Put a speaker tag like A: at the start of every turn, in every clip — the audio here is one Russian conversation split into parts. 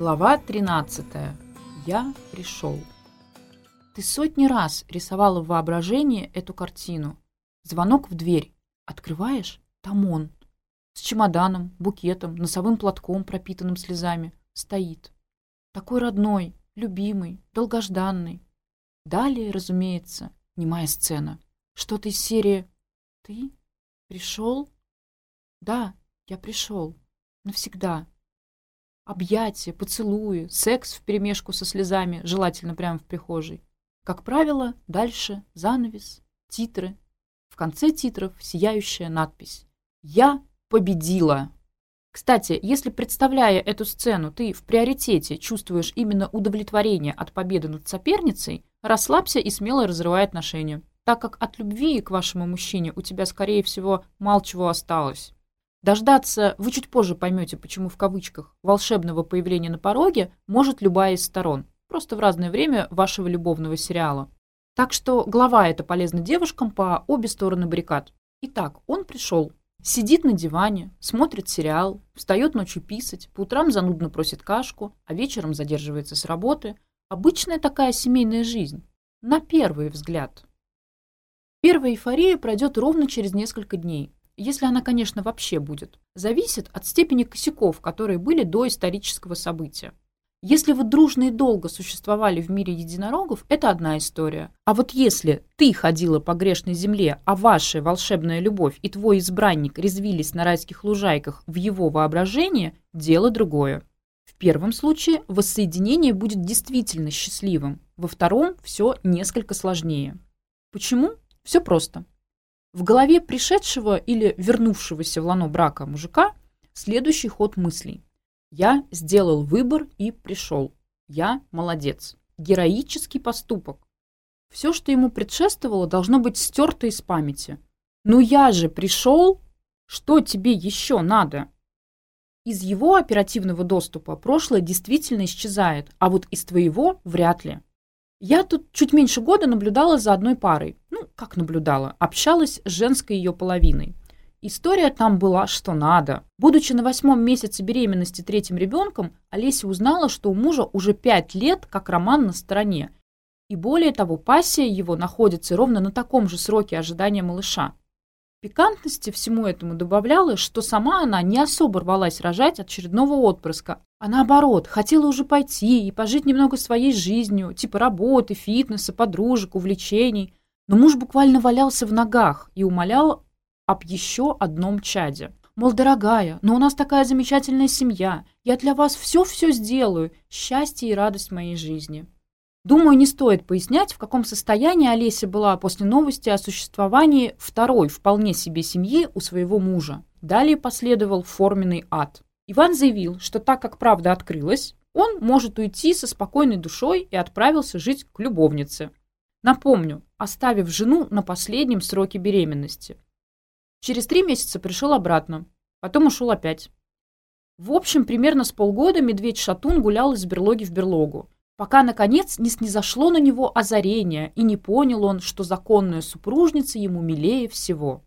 A: Глава 13. Я пришел. Ты сотни раз рисовала в воображении эту картину. Звонок в дверь. Открываешь? Там он. С чемоданом, букетом, носовым платком, пропитанным слезами. Стоит. Такой родной, любимый, долгожданный. Далее, разумеется, немая сцена. Что-то из серии «Ты пришел?» «Да, я пришел. Навсегда объятия, поцелуи, секс в перемешку со слезами, желательно прямо в прихожей. Как правило, дальше занавес, титры. В конце титров сияющая надпись «Я победила». Кстати, если, представляя эту сцену, ты в приоритете чувствуешь именно удовлетворение от победы над соперницей, расслабься и смело разрывай отношения, так как от любви к вашему мужчине у тебя, скорее всего, мало чего осталось. Дождаться, вы чуть позже поймете, почему в кавычках, волшебного появления на пороге может любая из сторон, просто в разное время вашего любовного сериала. Так что глава это полезна девушкам по обе стороны баррикад. Итак, он пришел, сидит на диване, смотрит сериал, встает ночью писать, по утрам занудно просит кашку, а вечером задерживается с работы. Обычная такая семейная жизнь, на первый взгляд. Первая эйфория пройдет ровно через несколько дней, если она, конечно, вообще будет, зависит от степени косяков, которые были до исторического события. Если вы дружно и долго существовали в мире единорогов, это одна история. А вот если ты ходила по грешной земле, а ваша волшебная любовь и твой избранник резвились на райских лужайках в его воображении, дело другое. В первом случае воссоединение будет действительно счастливым, во втором все несколько сложнее. Почему? Все просто. В голове пришедшего или вернувшегося в лано брака мужика следующий ход мыслей. Я сделал выбор и пришел. Я молодец. Героический поступок. Все, что ему предшествовало, должно быть стерто из памяти. «Ну я же пришел! Что тебе еще надо?» Из его оперативного доступа прошлое действительно исчезает, а вот из твоего вряд ли. Я тут чуть меньше года наблюдала за одной парой ну, как наблюдала, общалась с женской ее половиной. История там была что надо. Будучи на восьмом месяце беременности третьим ребенком, Олеся узнала, что у мужа уже пять лет как роман на стороне. И более того, пассия его находится ровно на таком же сроке ожидания малыша. Пикантности всему этому добавляла, что сама она не особо рвалась рожать очередного отпрыска, а наоборот, хотела уже пойти и пожить немного своей жизнью, типа работы, фитнеса, подружек, увлечений – Но муж буквально валялся в ногах и умолял об еще одном чаде. Мол, дорогая, но у нас такая замечательная семья, я для вас все-все сделаю, счастье и радость моей жизни. Думаю, не стоит пояснять, в каком состоянии Олеся была после новости о существовании второй вполне себе семьи у своего мужа. Далее последовал форменный ад. Иван заявил, что так как правда открылась, он может уйти со спокойной душой и отправился жить к любовнице. Напомню, оставив жену на последнем сроке беременности. Через три месяца пришел обратно, потом ушел опять. В общем, примерно с полгода медведь-шатун гулял из берлоги в берлогу, пока, наконец, не снизошло на него озарение, и не понял он, что законная супружница ему милее всего.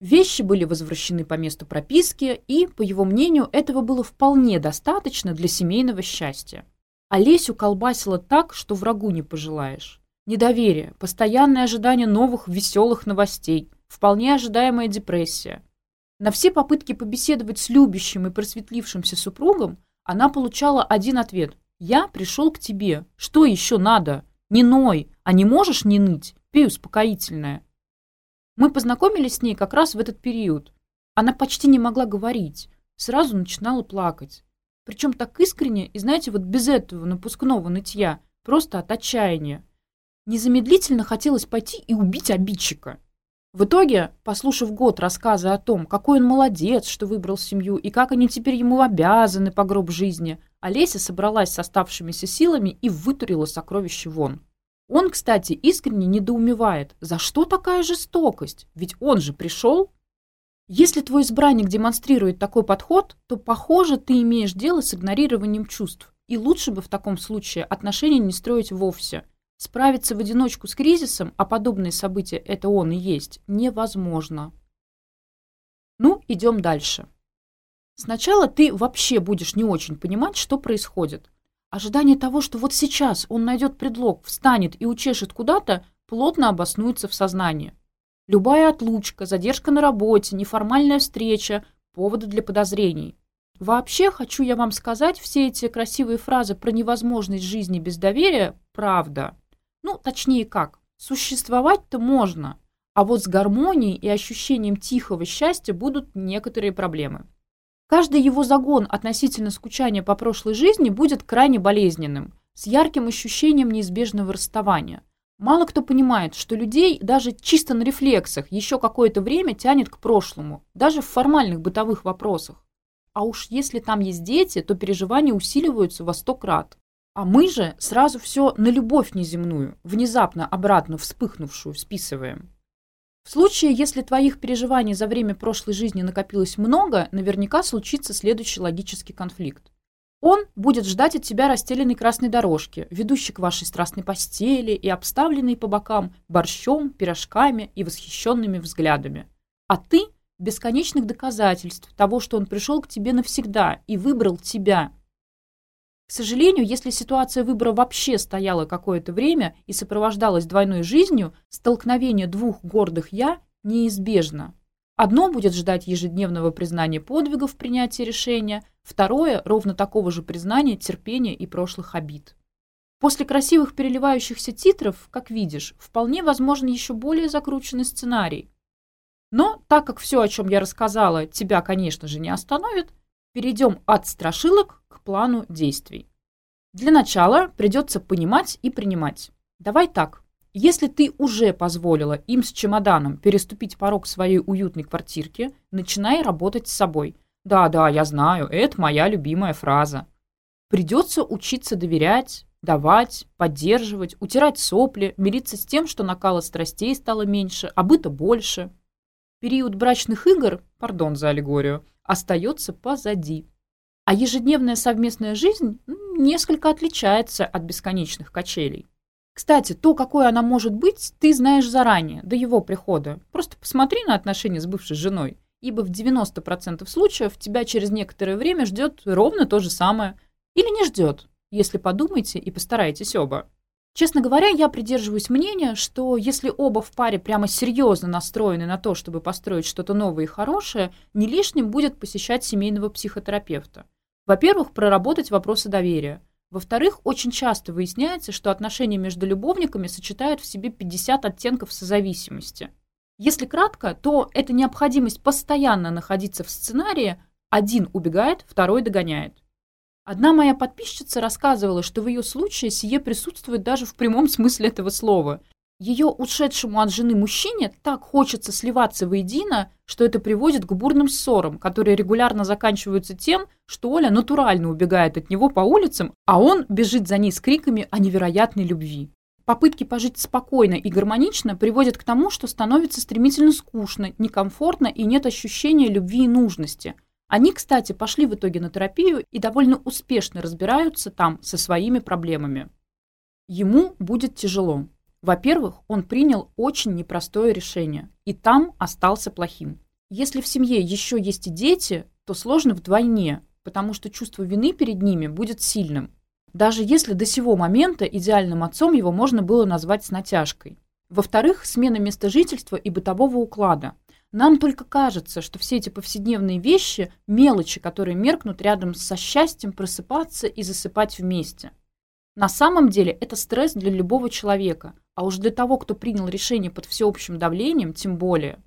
A: Вещи были возвращены по месту прописки, и, по его мнению, этого было вполне достаточно для семейного счастья. Олесю колбасило так, что врагу не пожелаешь. недоверие, постоянное ожидание новых веселых новостей, вполне ожидаемая депрессия. На все попытки побеседовать с любящим и просветлившимся супругом она получала один ответ. «Я пришел к тебе. Что еще надо? Не ной. А не можешь не ныть? Пей успокоительное». Мы познакомились с ней как раз в этот период. Она почти не могла говорить, сразу начинала плакать. Причем так искренне и, знаете, вот без этого напускного нытья, просто от отчаяния. Незамедлительно хотелось пойти и убить обидчика. В итоге, послушав год рассказы о том, какой он молодец, что выбрал семью, и как они теперь ему обязаны по гроб жизни, Олеся собралась с оставшимися силами и вытурила сокровище вон. Он, кстати, искренне недоумевает, за что такая жестокость? Ведь он же пришел. Если твой избранник демонстрирует такой подход, то, похоже, ты имеешь дело с игнорированием чувств. И лучше бы в таком Справиться в одиночку с кризисом, а подобные события – это он и есть, невозможно. Ну, идем дальше. Сначала ты вообще будешь не очень понимать, что происходит. Ожидание того, что вот сейчас он найдет предлог, встанет и учешет куда-то, плотно обоснуется в сознании. Любая отлучка, задержка на работе, неформальная встреча – поводы для подозрений. Вообще, хочу я вам сказать, все эти красивые фразы про невозможность жизни без доверия – правда. Ну, точнее как, существовать-то можно, а вот с гармонией и ощущением тихого счастья будут некоторые проблемы. Каждый его загон относительно скучания по прошлой жизни будет крайне болезненным, с ярким ощущением неизбежного расставания. Мало кто понимает, что людей даже чисто на рефлексах еще какое-то время тянет к прошлому, даже в формальных бытовых вопросах. А уж если там есть дети, то переживания усиливаются во сто крат. А мы же сразу все на любовь неземную, внезапно, обратно, вспыхнувшую, списываем. В случае, если твоих переживаний за время прошлой жизни накопилось много, наверняка случится следующий логический конфликт. Он будет ждать от тебя расстеленной красной дорожки, ведущей к вашей страстной постели и обставленной по бокам борщом, пирожками и восхищенными взглядами. А ты – бесконечных доказательств того, что он пришел к тебе навсегда и выбрал тебя – к сожалению, если ситуация выбора вообще стояла какое-то время и сопровождалась двойной жизнью, столкновение двух гордых «я» неизбежно. Одно будет ждать ежедневного признания подвигов в принятии решения, второе – ровно такого же признания, терпения и прошлых обид. После красивых переливающихся титров, как видишь, вполне возможен еще более закрученный сценарий. Но так как все, о чем я рассказала, тебя, конечно же, не остановит, перейдем от страшилок плану действий. Для начала придется понимать и принимать. Давай так. Если ты уже позволила им с чемоданом переступить порог своей уютной квартирки, начинай работать с собой. Да-да, я знаю, это моя любимая фраза. Придется учиться доверять, давать, поддерживать, утирать сопли, мириться с тем, что накала страстей стало меньше, а быта больше. Период брачных игр, пардон за аллегорию, остается позади. А ежедневная совместная жизнь несколько отличается от бесконечных качелей. Кстати, то, какой она может быть, ты знаешь заранее, до его прихода. Просто посмотри на отношения с бывшей женой, ибо в 90% случаев тебя через некоторое время ждет ровно то же самое. Или не ждет, если подумаете и постараетесь оба. Честно говоря, я придерживаюсь мнения, что если оба в паре прямо серьезно настроены на то, чтобы построить что-то новое и хорошее, не лишним будет посещать семейного психотерапевта. Во-первых, проработать вопросы доверия. Во-вторых, очень часто выясняется, что отношения между любовниками сочетают в себе 50 оттенков созависимости. Если кратко, то это необходимость постоянно находиться в сценарии «один убегает, второй догоняет». Одна моя подписчица рассказывала, что в ее случае сие присутствует даже в прямом смысле этого слова. Ее ушедшему от жены мужчине так хочется сливаться воедино, что это приводит к бурным ссорам, которые регулярно заканчиваются тем, что Оля натурально убегает от него по улицам, а он бежит за ней с криками о невероятной любви. Попытки пожить спокойно и гармонично приводят к тому, что становится стремительно скучно, некомфортно и нет ощущения любви и нужности – они, кстати, пошли в итоге на терапию и довольно успешно разбираются там со своими проблемами. Ему будет тяжело. Во-первых, он принял очень непростое решение, и там остался плохим. Если в семье еще есть и дети, то сложно вдвойне, потому что чувство вины перед ними будет сильным. Даже если до сего момента идеальным отцом его можно было назвать с натяжкой. Во-вторых, смена места жительства и бытового уклада. Нам только кажется, что все эти повседневные вещи – мелочи, которые меркнут рядом со счастьем просыпаться и засыпать вместе. На самом деле это стресс для любого человека, а уж для того, кто принял решение под всеобщим давлением, тем более.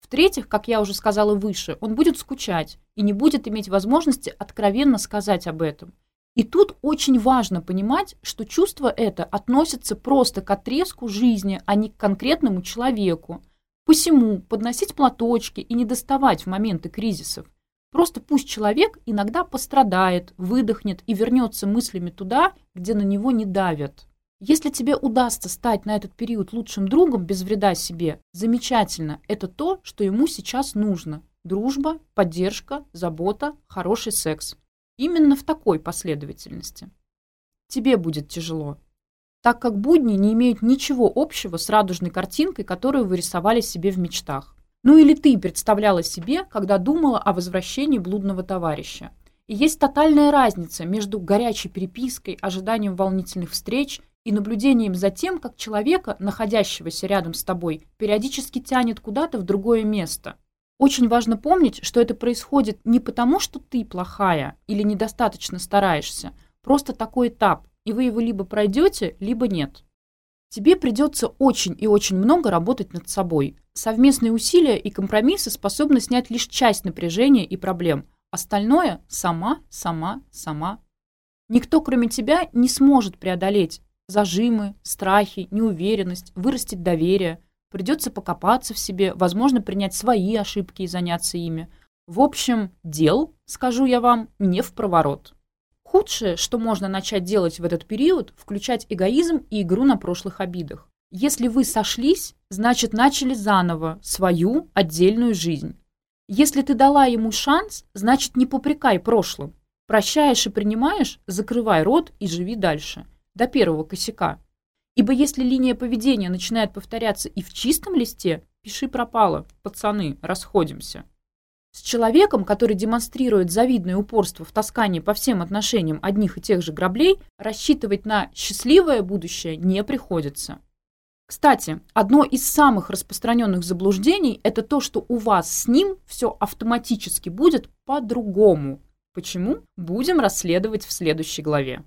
A: В-третьих, как я уже сказала выше, он будет скучать и не будет иметь возможности откровенно сказать об этом. И тут очень важно понимать, что чувство это относится просто к отрезку жизни, а не к конкретному человеку, Посему подносить платочки и не доставать в моменты кризисов. Просто пусть человек иногда пострадает, выдохнет и вернется мыслями туда, где на него не давят. Если тебе удастся стать на этот период лучшим другом без вреда себе, замечательно, это то, что ему сейчас нужно. Дружба, поддержка, забота, хороший секс. Именно в такой последовательности. Тебе будет тяжело, так как будни не имеют ничего общего с радужной картинкой, которую вы рисовали себе в мечтах. Ну или ты представляла себе, когда думала о возвращении блудного товарища. И есть тотальная разница между горячей перепиской, ожиданием волнительных встреч и наблюдением за тем, как человека, находящегося рядом с тобой, периодически тянет куда-то в другое место. Очень важно помнить, что это происходит не потому, что ты плохая или недостаточно стараешься, просто такой этап, и вы его либо пройдете, либо нет. Тебе придется очень и очень много работать над собой. Совместные усилия и компромиссы способны снять лишь часть напряжения и проблем. Остальное – сама, сама, сама. Никто, кроме тебя, не сможет преодолеть зажимы, страхи, неуверенность, вырастить доверие. Придется покопаться в себе, возможно, принять свои ошибки и заняться ими. В общем, дел, скажу я вам, не в проворот. Худшее, что можно начать делать в этот период, включать эгоизм и игру на прошлых обидах. Если вы сошлись, значит начали заново свою отдельную жизнь. Если ты дала ему шанс, значит не попрекай прошлым. Прощаешь и принимаешь, закрывай рот и живи дальше. До первого косяка. Ибо если линия поведения начинает повторяться и в чистом листе, пиши пропало, пацаны, расходимся. С Человеком, который демонстрирует завидное упорство в таскании по всем отношениям одних и тех же граблей, рассчитывать на счастливое будущее не приходится. Кстати, одно из самых распространенных заблуждений – это то, что у вас с ним все автоматически будет по-другому. Почему? Будем расследовать в следующей главе.